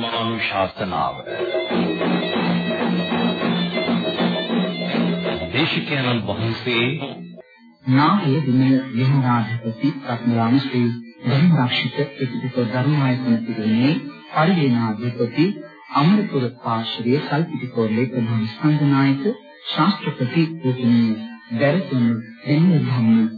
ධර්මානුශාසනාව. දේශිකානන් වහන්සේ නාමයේ දින විහාරාධිපති රත්නරාම ශ්‍රී ධර්මරක්ෂිත එක්දික ධර්මායතන පිළිමේ පරිවේනාධිපති අමරපුර පාර්ශවයේ කල්පිතිකෝලේ ප්‍රධාන ස්කන්ධනායක ශාස්ත්‍රපති පූජනීය දරතුණු දෙන්න ධම්ම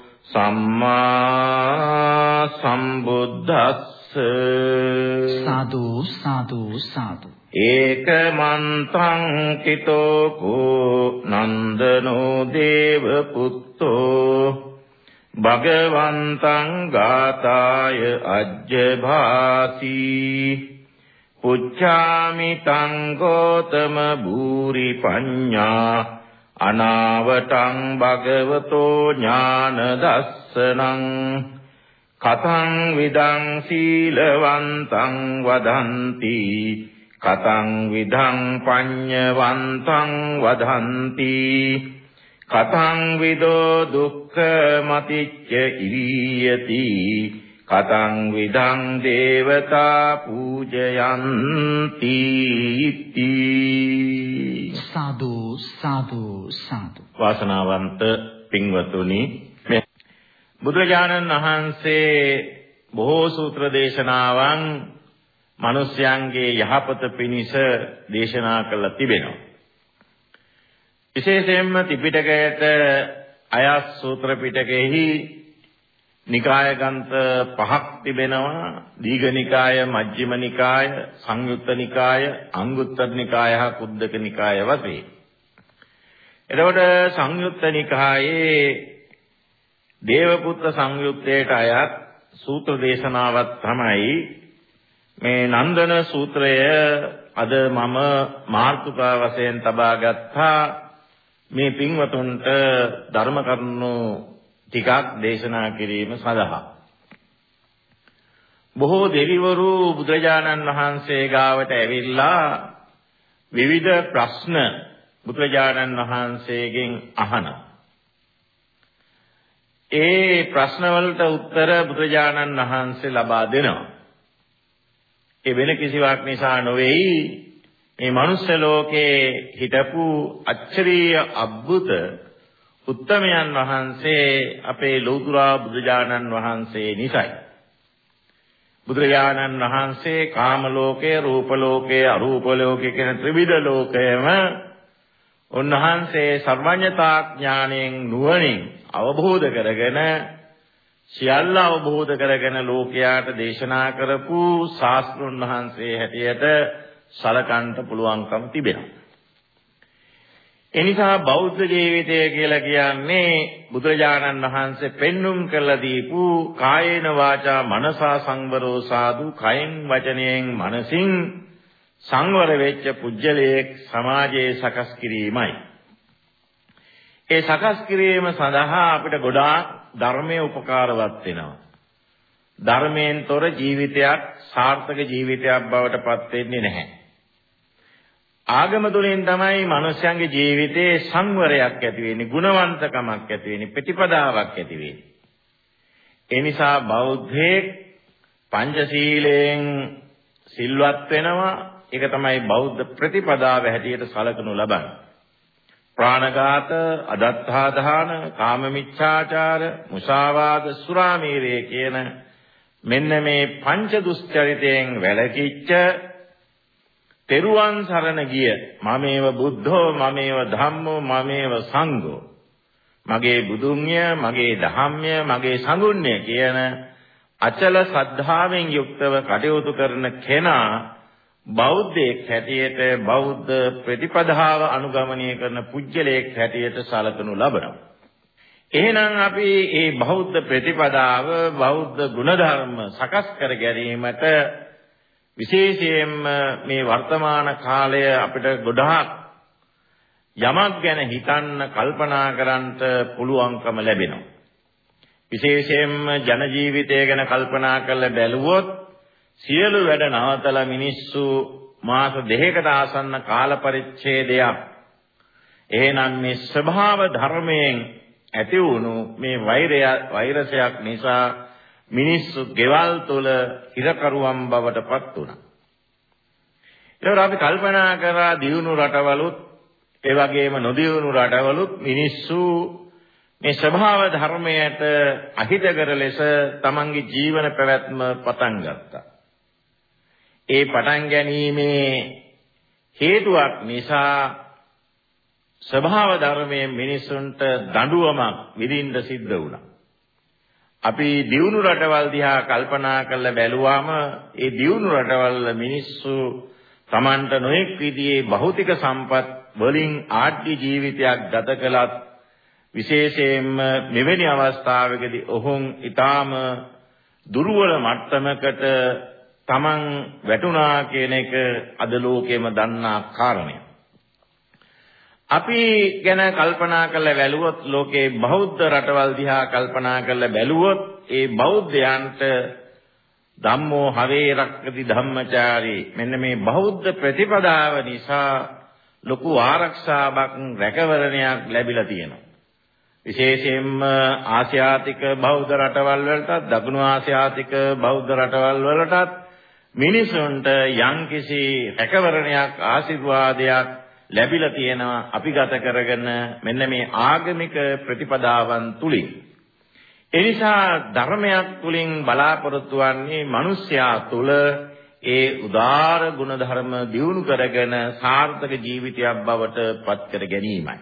සම්මා සම්බුද්දස්ස. සාදු සාදු සාදු. ඒකමන්තං කිතෝ කෝ නන්දනෝ දේව පුත්තෝ. භගවන්තං ගාතාය අජ්ජභාසී. පුච්ඡාමි තං ගෝතම භූරි පඤ්ඤා අනාවටං භගවතෝ ඥාන දස්සනං කතං විදං සීලවන්තං වදන්ති කතං විදං පඤ්ඤවන්තං වදන්ති කතං විදෝ දුක්ඛ මතිච්ච ඉරියති කතං විදං දේවතා පූජයන්ති. සාදු. සාදු සාදු. වාසනාවන්ත පින්වතුනි මේ බුදුරජාණන් වහන්සේ බොහෝ සූත්‍ර දේශනාවන් මිනිස්යන්ගේ යහපත පිණිස දේශනා කළා තිබෙනවා. විශේෂයෙන්ම ත්‍රිපිටකයට අයස් සූත්‍ර පිටකෙහි නිකාය ග්‍රන්ථ පහක් තිබෙනවා. දීඝ නිකාය මජ්ක්‍ධිම නිකාය සංයුත්ත නිකාය අංගුත්තර නිකාය හා කුද්දක නිකාය වශයෙන්. එතකොට සංයුත්ත නිකායේ දේවපුත්‍ර සංයුත්තේට අයත් සූත්‍ර දේශනාවක් තමයි මේ නන්දන සූත්‍රය අද මම මාර්තුකා වශයෙන් තබා ගත්තා. මේ පින්වතුන්ට ධර්ම කරුණු ටිකක් දේශනා කිරීම සඳහා. බොහෝ දෙවිවරු බුදුරජාණන් වහන්සේ ගාවට ඇවිල්ලා විවිධ ප්‍රශ්න බුදුරජාණන් වහන්සේගෙන් අහනවා. ඒ ප්‍රශ්නවලට උත්තර බුදුරජාණන් වහන්සේ ලබා දෙනවා. ඒ වෙන කිසිවක් නිසා නොවේයි මේ මනුස්ස ලෝකේ හිටපු අච්චරීය අద్భుත උත්තමයන් වහන්සේ අපේ ලෞතුරා බුදුජානන් වහන්සේ නිසයි. බුදුරජාණන් වහන්සේ කාම ලෝකයේ, රූප ලෝකයේ, අරූප ලෝකයේ කියන ත්‍රිවිධ ලෝකයම උන්වහන්සේ සර්වඥතා ඥාණයෙන් නුවණින් අවබෝධ කරගෙන සියල්ල අවබෝධ කරගෙන ලෝකයාට දේශනා කරපු ශාස්ත්‍රුන් වහන්සේ හැටියට සලකන්න පුළුවන්කම තිබෙනවා. එනිසා බෞද්ධ ජීවිතය කියලා කියන්නේ බුදුරජාණන් වහන්සේ පෙන්눔 කළ දීපු කායේන වාචා මනසා සංවරෝ සාදු කයෙන් වචනයෙන් මනසින් සංවර වෙච්ච පුජ්‍යලයක් සමාජයේ සකස් කිරීමයි. ඒ සකස් කිරීම සඳහා අපිට ගොඩාක් ධර්මයේ උපකාරවත් වෙනවා. ධර්මයෙන් තොර ජීවිතයක් සාර්ථක ජීවිතයක් බවට පත් වෙන්නේ නැහැ. ආගම තුළින් තමයි මිනිස්යන්ගේ ජීවිතේ සංවරයක් ඇති වෙන්නේ, ගුණවන්තකමක් ඇති වෙන්නේ, ප්‍රතිපදාවක් ඇති වෙන්නේ. ඒ නිසා බෞද්ධයෙක් පංචශීලයෙන් සිල්වත් වෙනවා. ඒක තමයි බෞද්ධ ප්‍රතිපදාව හැටියට සලකනු ලබන්නේ. ප්‍රාණඝාත, අදත්තාදාන, කාමමිච්ඡාචාර, මුසාවාද, සුරාමීරය කියන මෙන්න මේ පංච දුස්චරිතයෙන් වැළකීච්ච තෙරුවන් සරණ ගිය මමේව බුද්ධෝ මමේව ධම්මෝ මමේව සංඝෝ මගේ බුදුන්ය මගේ ධම්මය මගේ සංගුණ්‍ය කියන අචල සද්ධාවෙන් යුක්තව කටයුතු කරන කෙනා බෞද්ධයෙක් හැටියට බෞද්ධ ප්‍රතිපදාව අනුගමනය කරන පුජ්‍යලයක් හැටියට සැලකනු ලබනවා. එහෙනම් අපි මේ බෞද්ධ ප්‍රතිපදාව බෞද්ධ ගුණධර්ම සකස් කර ගැනීමට විශේෂයෙන්ම මේ වර්තමාන කාලය අපිට ගොඩාක් යමක් ගැන හිතන්න කල්පනා කරන්නට පුළුවන්කම ලැබෙනවා. විශේෂයෙන්ම ජන ජීවිතය ගැන කල්පනා කරලා බැලුවොත් සියලු වැඩ නවතලා මිනිස්සු මාස දෙකකට ආසන්න කාල පරිච්ඡේදයක් එහෙනම් මේ ස්වභාව ධර්මයෙන් ඇති වුණු මේ වෛරය වෛරසයක් නිසා මිනිස්සු ගෙවල් තුල හිරකරුවන් බවට පත් වුණා. ඒවර අපි කල්පනා කරා දියුණු රටවලුත් ඒ වගේම නොදියුණු රටවලුත් මිනිස්සු මේ ස්වභාව ධර්මයට අහිතකර ලෙස තමන්ගේ ජීවන පැවැත්ම පටන් ගත්තා. ඒ පටන් ගැනීමේ හේතුවක් නිසා ස්වභාව ධර්මයේ මිනිසුන්ට දඬුවමක් විඳින්න සිද්ධ වුණා. අපි දියුණු රටවල් දිහා කල්පනා කරලා බැලුවාම ඒ දියුණු රටවල් මිනිස්සු Tamanට නොඑක් විදිහේ භෞතික සම්පත් වලින් ආඩ්‍ය ජීවිතයක් ගත කළත් විශේෂයෙන්ම මෙවැනි අවස්ථාවකදී ඔහුන් ඊටාම දුර්වල මට්ටමකට Taman වැටුණා කියන එක අද ලෝකෙම දන්නා කාරණයක්. අපි ගැන කල්පනා කරලා බැලුවොත් ලෝකේ බෞද්ධ රටවල් දිහා කල්පනා කරලා බැලුවොත් ඒ බෞද්ධයන්ට ධම්මෝ හවේ රක්කති ධම්මචාරී මෙන්න මේ බෞද්ධ ප්‍රතිපදාව නිසා ලොකු ආරක්ෂාවක් රැකවරණයක් ලැබිලා තියෙනවා විශේෂයෙන්ම ආසියාතික බෞද්ධ රටවල් වලටත් දකුණු ආසියාතික බෞද්ධ රටවල් වලටත් මිනිසුන්ට යම්කිසි රැකවරණයක් ආශිර්වාදයක් ලැබිලා තියෙනවා අපි ගත කරගෙන මෙන්න මේ ආගමික ප්‍රතිපදාවන් තුලින් ඒ නිසා ධර්මයක් තුලින් බලාපොරොත්තු වන්නේ මිනිස්යා තුල ඒ උදාර ගුණධර්ම දියුණු කරගෙන සාර්ථක ජීවිතයක් බවට පත් කර ගැනීමයි.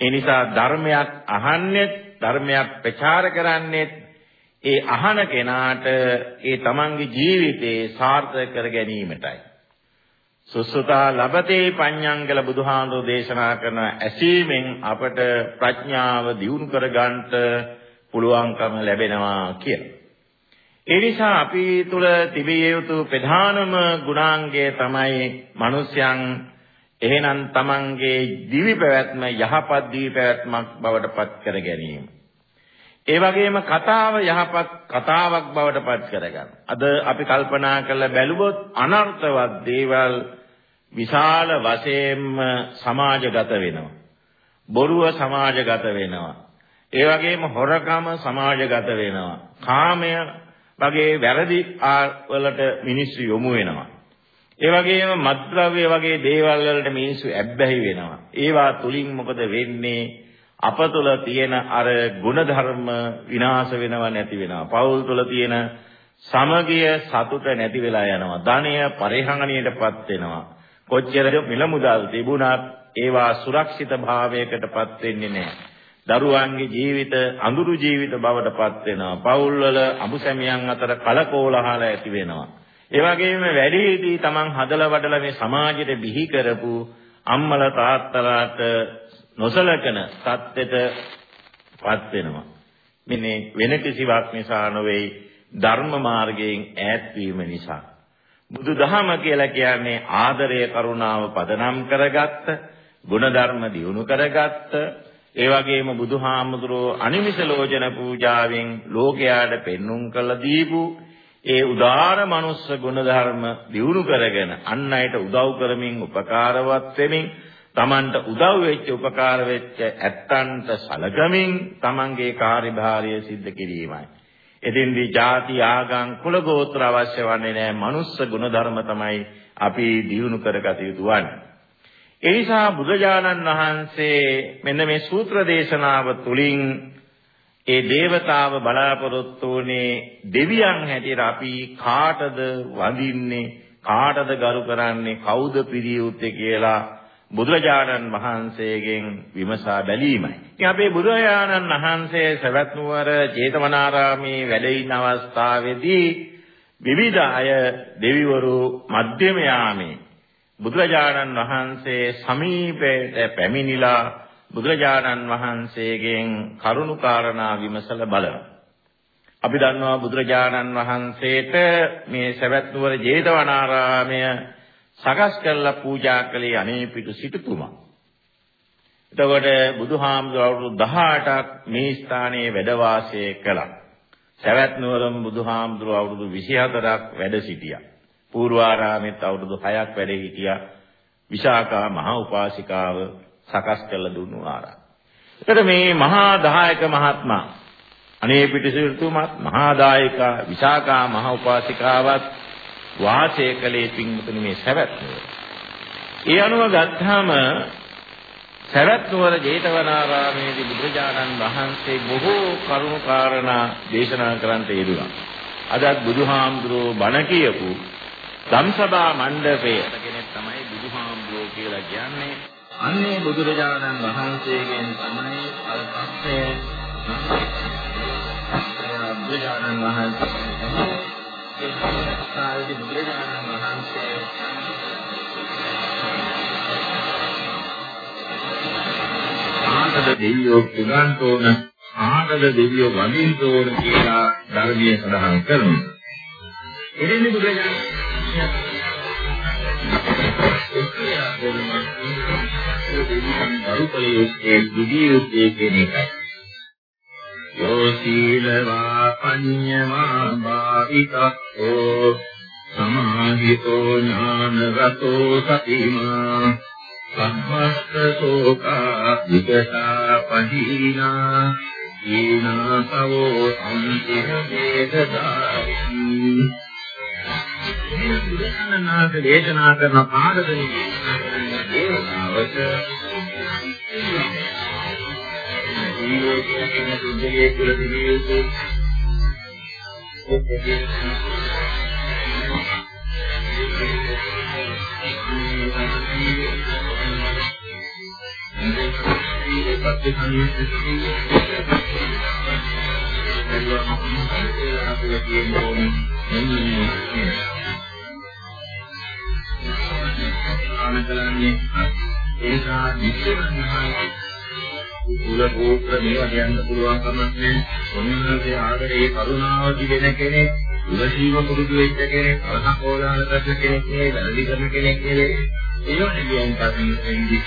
ඒ නිසා ධර්මයක් අහන්නේ ධර්මයක් ප්‍රචාර කරන්නේ ඒ අහන කෙනාට ඒ තමන්ගේ ජීවිතේ සාර්ථක කර ගැනීමටයි. සුසුතා ලබතේ පඤ්ඤංගල බුදුහාමුදුරෝ දේශනා කරන ඇසීමෙන් අපට ප්‍රඥාව දියුණු කරගන්නට පුළුවන්කම ලැබෙනවා කියලා. ඒ නිසා අපි තුල තිබිය යුතු ප්‍රධානම ගුණාංගය තමයි මිනිස්යන් එහෙනම් තමන්ගේ දිවි පැවැත්ම යහපත් දිවි පැවැත්මක් බවට පත් කර ගැනීම. ඒ වගේම කතාව යහපත් කතාවක් බවට පත් කරගන්න. අද අපි කල්පනා කරලා බැලුවොත් අනර්ථවත් දේවල් විශාල වශයෙන්ම සමාජගත වෙනවා. බොරුව සමාජගත වෙනවා. ඒ වගේම හොරකම සමාජගත වෙනවා. කාමය වගේ වැරදි වලට මිනිස්සු යොමු වෙනවා. ඒ වගේම මත්ද්‍රව්‍ය වගේ දේවල් වලට මිනිස්සු ඇබ්බැහි වෙනවා. ඒවා තුලින් මොකද වෙන්නේ? අප තුළ තියෙන අර ಗುಣධර්ම විනාශ වෙනව නැති වෙනවා. පෞල් තුළ තියෙන සමගිය සතුට නැති වෙලා යනවා. ධනය පරිහානියටපත් වෙනවා. කොච්චර මිල මුදල් තිබුණත් ඒවා සුරක්ෂිත භාවයකටපත් වෙන්නේ නැහැ. දරුවන්ගේ ජීවිත අඳුරු ජීවිත බවටපත් වෙනවා. පෞල් වල අමුසැමියන් අතර කලකෝලහල ඇති වෙනවා. ඒ වගේම වැඩිහිටි තමන් හදලා වඩලා මේ සමාජයට බිහි කරපු අම්මල තාත්තලාට නොසලකන සත්‍යෙටපත් වෙනවා. මෙන්නේ වෙන කිසිවක් නිසා නොවේ ධර්ම මාර්ගයෙන් ඈත් වීම නිසා. බුදුදහම කියලා කියන්නේ ආදරය කරුණාව පදනම් කරගත්ත, ගුණධර්ම දියුණු කරගත්ත, ඒ වගේම බුදුහාමුදුරෝ අනිමිස ලෝචන පූජාවෙන් ලෝකයාට පෙන්눔 කළ දීපු ඒ උදාර මනුස්ස ගුණධර්ම දියුණු කරගෙන අන් අයට උදව් කරමින් උපකාරවත් වෙමින් තමන්ට උදව් වෙච්ච උපකාර වෙච්ච ඇත්තන්ට සලකමින් තමන්ගේ කාර්යභාරය સિદ્ધ කිරීමයි. එදින්දී ಜಾති ආගම් කුල ගෝත්‍ර අවශ්‍ය වන්නේ නැහැ. මනුස්ස ගුණධර්ම තමයි අපි දියුණු කරගත යුතු වන්නේ. ඒ නිසා බුදුජානන් වහන්සේ මෙන්න මේ සූත්‍ර දේශනාව තුළින් ඒ దేవතාව බලාපොරොත්තු වුණේ දෙවියන් හැටියට අපි කාටද වඳින්නේ කාටද ගරු කරන්නේ කවුද පිරිය යුත්තේ කියලා බුදුරජාණන් වහන්සේගෙන් විමසා බැලීමයි. ඉතින් අපේ බුදුරජාණන් වහන්සේ සවැත් නුවර ජේතවනාරාමේ වැඩ ඉන්න අවස්ථාවේදී විවිධ අය දෙවිවරු මධ්‍යම යාමේ බුදුරජාණන් වහන්සේ සමීපයට පැමිණිලා බුදුරජාණන් වහන්සේගෙන් කරුණාකාරණා විමසලා බලනවා. අපි දන්නවා බුදුරජාණන් වහන්සේට මේ සවැත් නුවර ජේතවනාරාමය සකස් කරලා පූජා කළේ අනේපිටු සිටුතුමා. එතකොට බුදුහාමුදුරුවෝ 18ක් මේ ස්ථානයේ වැඩ වාසය කළා. සවැත් නුවරම බුදුහාමුදුරුවෝ අවුරුදු 24ක් වැඩ සිටියා. පූර්වාරාමෙත් අවුරුදු 6ක් වැඩ හිටියා. විශාකා මහ උපාසිකාව සකස් කළ දුන්නු ආරාම. එතකොට මේ මහා දායක මහත්මයා අනේ පිටිසිරුතුමත් මහා දායක විශාකා මහ උපාසිකාවත් වාසය කළේ පින්මුතුනි මේ සවැත් නුවර. ඒ අනුව ගත්තාම සරත් නුවර ජේතවනාරාමේදී බුදුරජාණන් වහන්සේ බොහෝ කරුණු කාරණා දේශනා කරන්නට යෙදුණා. අදත් බුදුහාමුදුරුවෝ බණ කියපු ධම්සභා මණ්ඩපය කෙනෙක් තමයි බුදුහාමුදුරුවෝ කියලා කියන්නේ. අන්නේ බුදුරජාණන් වහන්සේගෙන් තමයි අල්පස්සේ බුදුරජාණන් වහන්සේ ඒ බුදුරජාණන් වහන්සේ ආනන්ද දෙවියෝ පුගන්ට ඕන ආනන්ද දෙවියෝ වඳින්න ඕන කියලා ධර්මයේ සඳහන් කරනවා. එදිනෙ බුදුරජාණන් දරුපලයේ විදියුත්තේ කියන එකයි. යෝ සීලවා පඤ්ඤවා භාවිතෝ සමාහිතෝ ඥානරතෝ සතිමා සම්මස්ත සෝකා විගතා පහීනා ඊනා සවෝ අන්තිම වේදදායි මේ බුදුසසුනාක දේශනා කරන පාඩකනේ දේශනාවට ජීවිතයේ කියන දුන්නේ කියලා දිවියුතු ආනකලන්නේ ඒකා විශ්වඥාන කුල ගෝත්‍ර මේවා කියන්න පුළුවන් කමක් නැහැ. ඔන්නගේ ආදරේ කරුණාව දිවෙන කෙනෙක්, උලසීම පුරුදු වෙච්ච කෙනෙක්, අසකෝලාල කරන කෙනෙක් නෙවෙයි, වැරදි කරන කෙනෙක් නෙවෙයි. ඒවා නියම් කටින් වෙන්නේ.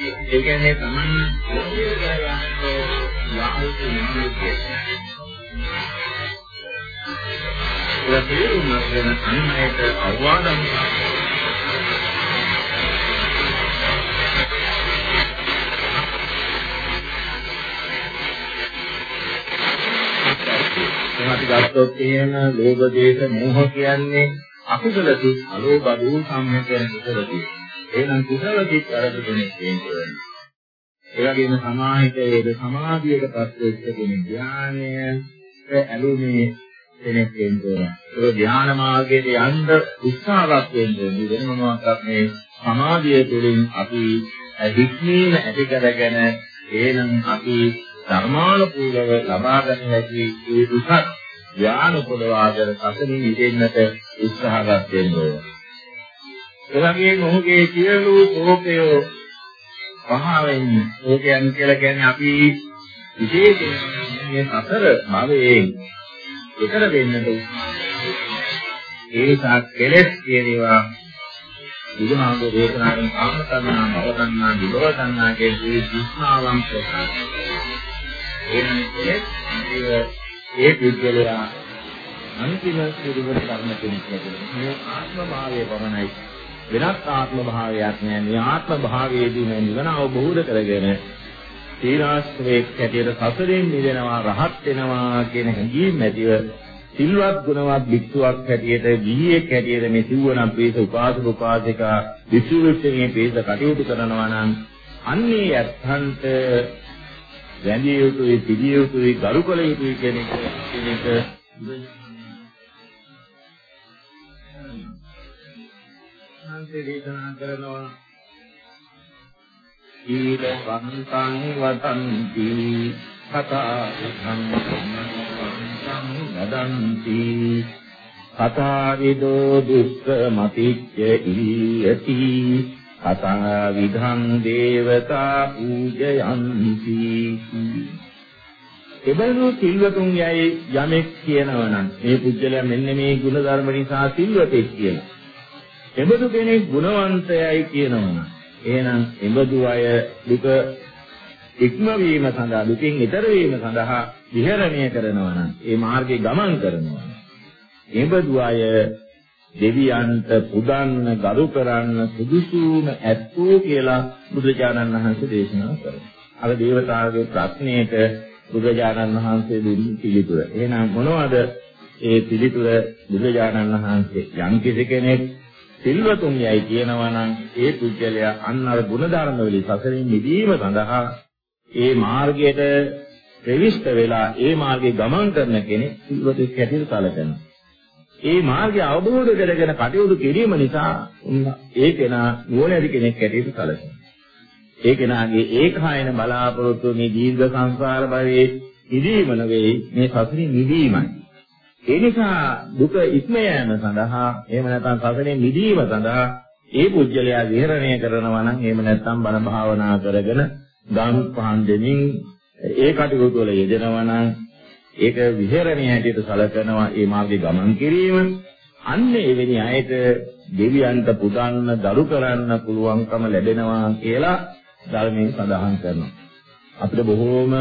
ඒ කියන්නේ තමයි ඒක තේරුම් ගන්න අන්නයට අවවාදම් එහෙනම් ගත්තොත් එහෙම ලෝභ දේශ මෝහ කියන්නේ අකුසල සිත් අලෝභ දූ සම්මතයන් කුසල සිත්. එහෙනම් කුසල සිත් අරගෙන තියෙන්නේ. ඒ වගේම සමාහිතයේද සමාධියකටපත් වෙච්ච කෙනෙක් ඥානය ඇලුනේ කෙනෙක් වෙනවා. ඒක ධ්‍යාන මාර්ගයේ යන්න උත්සාහවත් වෙන්නේ වෙන මොනවාක්වත් මේ සමාධිය තුළින් අපි හික්මීම ඇති කරගෙන එනම් අපි ධර්මානුකූලව ලබා ගන්න හැකි ඒ දුක ඥාන පොළවාගෙන සසනින් මිදෙන්නට උත්සාහවත් වෙන්න ඕන. එවැගේම ඔහුගේ සියලු ශෝකය පහවෙන් ශෝකයන් කියලා කියන්නේ අපි විශේෂයෙන් මේ සතර භවයෙන් එතර වෙන්නට ඒකක් කෙලස් කියනවා බුදුහාමුදුරේ දේශනා කරන කාම තණ්හා, භව තණ්හා, විභව තණ්හා කියන මේ විස්නාවන් ප්‍රකාශ එන්නේ ඒ පුද්ගලයා අන්තිම සිදුවන කර්ම කෙනෙක් නෙවෙයි. මේ ආත්ම භාවයේ පමණයි. වෙනත් ආත්ම භාවයක් නෑ. මේ ආත්ම භාවයේදී මේ නිවන අවබෝධ කරගෙන තීරාශ්‍රේක් හැටියට සසරෙන් මිදෙනවා රහත් වෙනවා කියන හැඟීම් ඇතිව සිල්වත් ගුණවත් භික්ෂුවක් හැටියට ගිහියෙක් හැටියට මේ සිව්වනම් පිරිස උපාසක උපාසිකා භික්ෂු භික්ෂුණී පිරිස කටයුතු කරනවා නම් අන්නේ යත්තන්ට වැඳිය යුතුයි පිළිය යුතුයි ගරු කළ යුතුයි කියන එක කියන එක සංසේ දේශනා කරනවා. ඊල වන්තං වදන්ති කතා සං වදන්ති කතාවිදෝ දුක්ඛ මතිච්ච ඉල්යති කතා විධං දේවතා පූජයන්ති. එබඳු සිල්වතුන් යයි යමෙක් කියනවා නම් මේ පුජ්‍යලයා මෙන්න මේ ගුණ ධර්ම නිසා සිල්වතෙක් කියලා. එබඳු කෙනෙක් ගුණවන්තයයි කියනවා නම් එහෙනම් එබඳු අය දුක ඉක්මවීම සඳහා දුකින් ඈතර වීම සඳහා විහරණය කරනවා නම් ඒ මාර්ගේ ගමන් කරනවා. එබඳු අය දෙවියන්ට පුදන්න ගරු කරන්න සුදුසුම ඇත්තෝ කියලා බුදුජානන් වහන්සේ දේශනා කරනවා. අර දේවතාවගේ ප්‍රශ්නයට බුදුජානන් වහන්සේ දුන්නු පිළිතුර. එහෙනම් මොනවද ඒ පිළිතුර බුදුජානන් වහන්සේ යම් කිසි කෙනෙක් සිල්වතුන් යයි කියනවා නම් ඒ පුජ්‍යලයා අන්න අර ಗುಣධර්ම වලින් සසරින් මිදීම සඳහා ඒ මාර්ගයට ප්‍රවිෂ්ඨ වෙලා ඒ මාර්ගේ ගමන් කරන කෙනෙක් සිල්වතෙක් හැටියට සැලකෙනවා. ඒ මාර්ගය අවබෝධ කරගෙන කටයුතු කිරීම නිසා ඒ කෙනා නුවණැති කෙනෙක් හැටියට සැලකෙනවා. ඒ කෙනාගේ ඒකායන බලාපොරොත්තු මේ දීර්ඝ සංසාර භවයේ ඉදීම නෙවෙයි මේ සසරින් මිදීමයි. ඒ නිසා දුක ඉක්ම යාම සඳහා එහෙම නැත්නම් සසරෙන් මිදීම සඳහා ඒ පුජ්‍යලයා විහරණය කරනවා නම් එහෙම නැත්නම් බණ භාවනා කරගෙන ගම් පහන් දෙමින් ඒ කටයුතු වල යෙදෙනවා නම් ඒක විහෙරණිය හැටියට සැලකනවා ඒ මාර්ගේ ගමන් කිරීම. අන්න එවැනි අයට දෙවියන්ට පුදන්න දරු කරන්න පුළුවන්කම ලැබෙනවා කියලා ධර්මයෙන් සඳහන් කරනවා. අපිට බොහෝම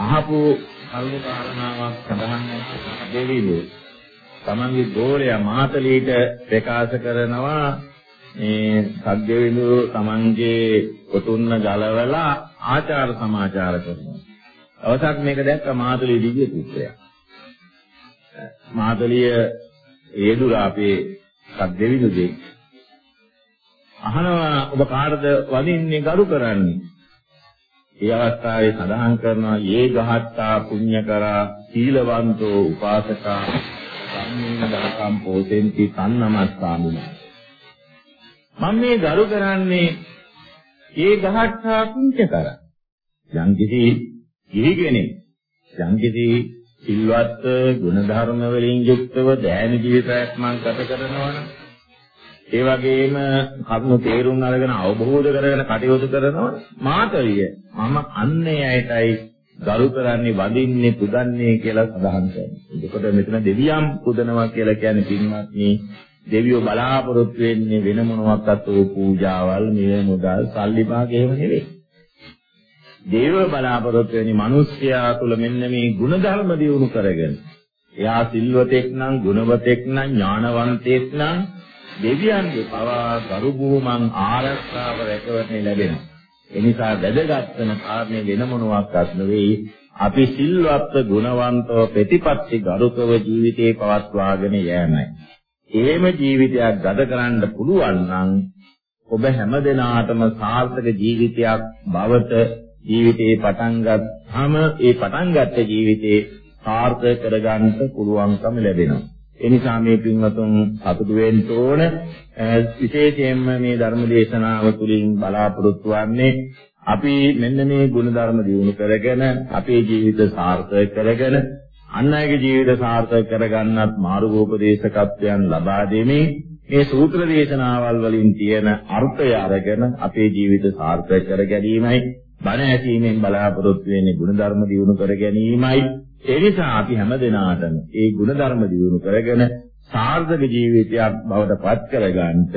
අහපු කල්ප කාරණාවක් සඳහන් දෙවිලෝ තමන්ගේ ගෝලයා මාතලීට ප්‍රකාශ කරනවා මේ සද්දෙවිඳු තමන්ගේ කොතුන්න ගලවලා ආචාර සමාචාර කරනවා. අවසක් මේක දැක්ක මාතලිය දිව්‍ය පුත්‍රයා. මාතලිය ඒදුරා අපේ සද්දෙවිඳු දෙක්. අහනවා ඔබ කාටද වදින්නේ ගරු කරන්නේ? ඒ අවස්ථාවේ සඳහන් කරනවා යේ ගහත්තා පුඤ්ඤකරා සීලවන්තෝ උපාසකා සම්මේන දහකම් පෝතෙන්ති තන්නමස්සාමිනා මම මේ ගරු කරන්නේ ඒ ගහට්ටා කුංච කර. යම්කිසි ගිහි කෙනෙක් යම්කිසි සිල්වත් ගුණධර්ම වලින් යුක්තව දෑන ජීවිතයක් මම ගත කරනවා නම් ඒ වගේම කරුණු තේරුම් අරගෙන අවබෝධ කරගෙන කටයුතු කරනවා මාතරිය මම අන්නේ ඇයටයි ගරු කරන්නේ වඳින්නේ පුදන්නේ කියලා සඳහන් කරනවා. එතකොට මෙතන දෙවියන් පුදනවා කියලා කියන්නේ පින්වත්නි දෙවියෝ බලාපොරොත්තු වෙන්නේ වෙන මොනවාක්වත් ඕ පූජාවල් මේ මුදල් සල්ලි භාග එහෙම නෙවෙයි. දේව බලාපොරොත්තු වෙන්නේ මිනිස්යා තුළ මෙන්න මේ ಗುಣධර්ම දියුණු කරගෙන. එයා සිල්වතෙක් නම්, ගුණවතෙක් නම්, ඥානවන්තයෙක් නම් දෙවියන්ගේ පවා ගරු භූමන් ආරක්ෂාව රැකවරණය ලැබෙනවා. එනිසා වැදගත්ම කාරණේ වෙන මොනවාක්වත් නෙවෙයි අපි සිල්වත් ගුණවන්තව ප්‍රතිපත්ති ගරුකව ජීවිතේ පවත්වාගෙන යෑමයි. එහෙම ජීවිතයක් ගත කරන්න පුළුවන් නම් ඔබ හැමදෙනාටම සාර්ථක ජීවිතයක් බවට ජීවිතේ පටන් ගත්තාම ඒ පටන් ගත්ත ජීවිතේ සාර්ථක කරගන්න පුළුවන්කම ලැබෙනවා. ඒ නිසා මේ පින්වතුන් සතුටු වෙන්න ඕන. විශේෂයෙන්ම මේ ධර්ම දේශනාව තුළින් බලාපොරොත්තු වෙන්නේ අපි මෙන්න මේ ගුණ ධර්ම දිනු කරගෙන අපේ ජීවිත සාර්ථක කරගෙන අන් අයගේ ජීවිත සාර්ථක කරගන්නත් මාර්ගෝපදේශකත්වයන් ලබා දෙමින් මේ සූත්‍ර දේශනාවල් වලින් තියෙන අර්ථය අරගෙන අපේ ජීවිත සාර්ථක කර ගැනීමයි බණ ඇසීමෙන් බලාපොරොත්තු වෙන්නේ ಗುಣධර්ම දියුණු කර ගැනීමයි. ඒ නිසා අපි හැමදෙනාටම මේ ಗುಣධර්ම දියුණු කරගෙන සාර්ථක ජීවිතයක් බවට පත් කරගන්නට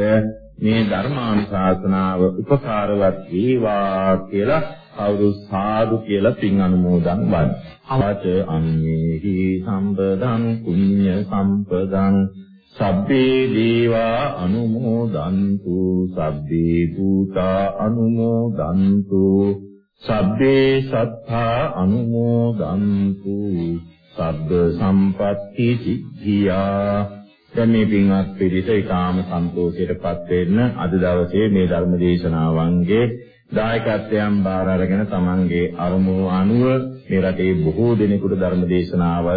මේ ධර්මානුශාසනාව උපකාරවත් වේවා කියලා කවුරු සාදු කියලා පින් අනුමෝදන් වන්න. අවච අන්නේහි සම්පදං කුඤ්ඤ සම්පදං සබ්බේ දේවා අනුමෝදන්තු සබ්බේ භූතා අනුමෝදන්තු සබ්බේ සත්තා අනුමෝදන්තු සබ්බ සම්පatti සිද්ධියා දැන් මේ පින්වත් පිරිස ඊටාම සන්තෝෂයටපත් වෙන්න අද දවසේ මේ ධර්ම දේශනාවන්ගේ දායකත්වයන් බාර අරගෙන තමන්ගේ අරමුණු අනුව මේ රටේ බොහෝ දෙනෙකුට ධර්ම දේශනාව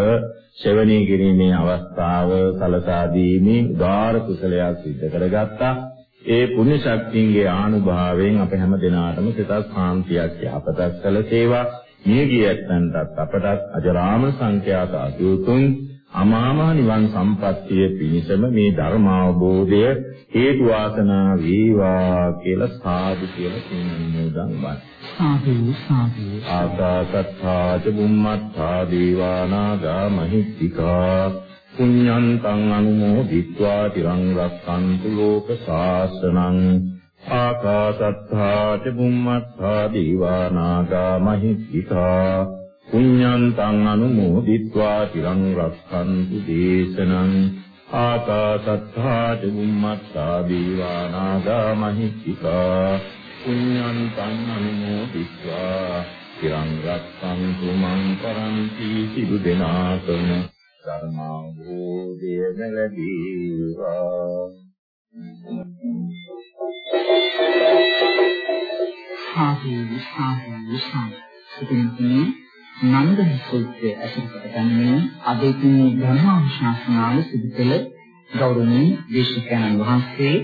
ශ්‍රවණය කිරීමේ අවස්ථාව සලසා දීමේ උදාාර කුසලයක් සිද්ධ කරගත්තා. ඒ පුණ්‍ය ශක්තියගේ ආනුභාවයෙන් අප හැම දිනාටම සිතක් සාන්තියක් යහපතක් කළ සේවා මිය ගිය ඇත්තන්ටත් අපටත් අජරාම සංඛ්‍යාත අතුතුන් අමාමහ නිවන් සම්පත්තිය පිණිසම මේ ධර්ම අවබෝධය හේතු වාසනා වේවා කියලා සාදු කියලා සිංහනෝදන් වත්. සාදු සාදු ආකාසත්තා ච බුම්මත්තා දීවානාගා මහිත්‍තිකා පුඤ්ඤන්තං අනුමෝදිत्वा තිරං රක්ඛන්තු ලෝක සාසනං ආකාසත්තා ච බුම්මත්තා දීවා නාග මහිත්‍තිකා පුඤ්ඤන්තං අනුමෝදිत्वा තිරං රක්ඛන්තු දේශනං ආකාසත්තා ච බුම්මත්තා දීවා නාග මහිත්‍තිකා පුඤ්ඤන්තං අනුමෝදිत्वा තිරං රක්ඛන්තු මං පරන්ති සිදු දෙනාතම ධර්මාභෝධය ලැබීවා සාදු සාදු සාදු. සිටින්නේ නන්දන සූත්‍රය ඇසුරු කරගන්නේ අදේතුමේ ධර්මානුශාසනාව සිදු කළ ගෞරවනීය දේශකයන්න් වහන්සේ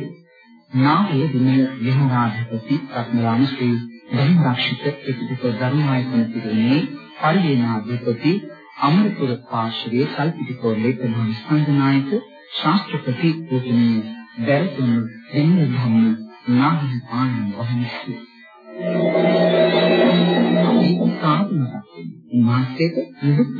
නාමයේ දින විහාරාධිපති රත්නරාම ශ්‍රී ධර්මරක්ෂිත එකිනෙක ධර්මායතන පිළිමේ පරිවේනාධිපති අමරපුර පාශ්‍රයේ කල්පිතිකෝ ලේකමහා ස්කන්ධනායක ශාස්ත්‍රපති පූජනීය බැරතුන් දෙන්නේ ධම්ම නාමී පාණන් වහන්සේ අපි සාධනයක්. මේ මාසෙක නිදුක්